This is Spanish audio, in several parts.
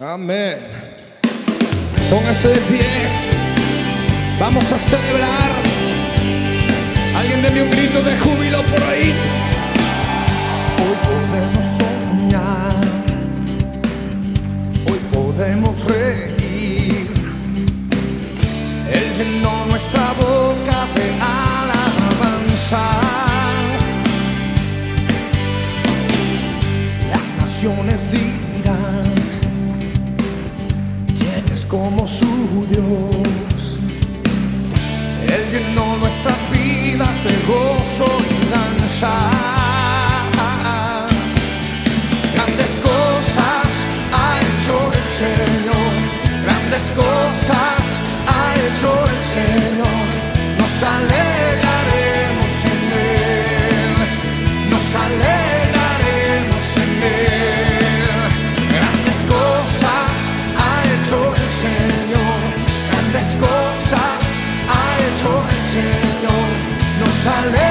Amén. Póngase de pie. Vamos a celebrar. Alguien denle un grito de júbilo por ahí. llenó nuestras vidas de gozo y danza. Jerusalén.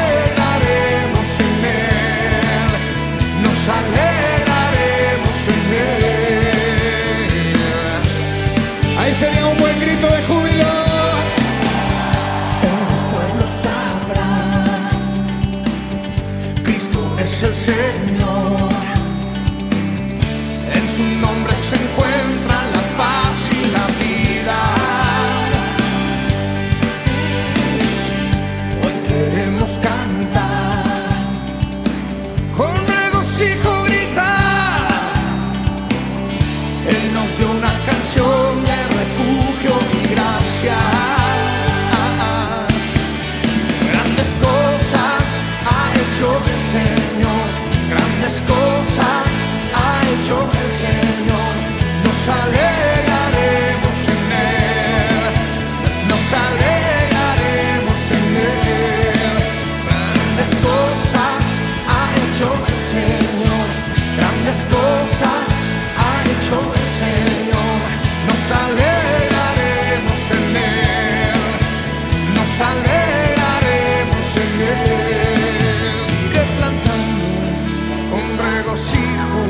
regocijo,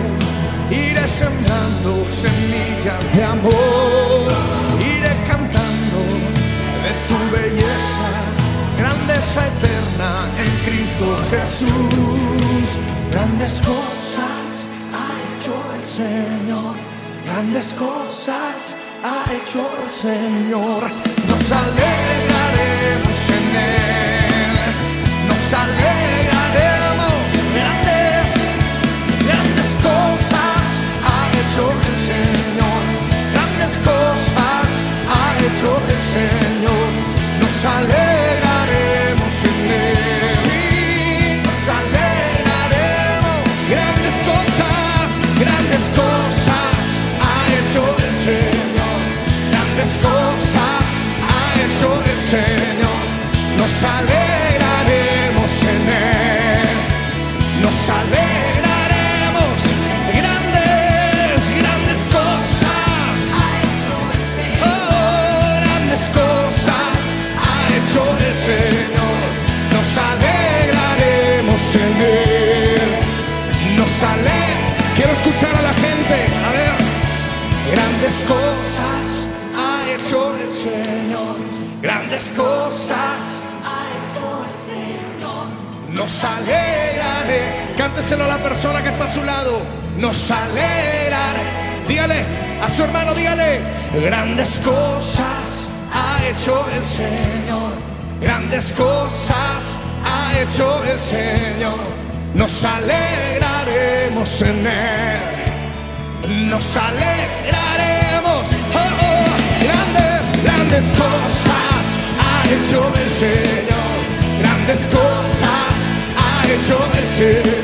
iré sembrando semillas de amor, iré cantando de tu belleza, grandeza eterna en Cristo Jesús. Grandes cosas ha hecho el Señor, grandes cosas ha hecho el Señor, nos alegraremos en Él, nos alegraremos. Jerusalem. grandes cosas nos alegraré. Cánteselo a la persona que está a su lado. Nos alegraré. Dígale a su hermano, dígale. Grandes cosas ha hecho el Señor. Grandes cosas ha hecho el Señor. Nos alegraremos en Él. Nos alegraremos. Oh, oh. Grandes, grandes cosas. Señor, grandes cosas ha hecho el Señor.